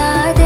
I.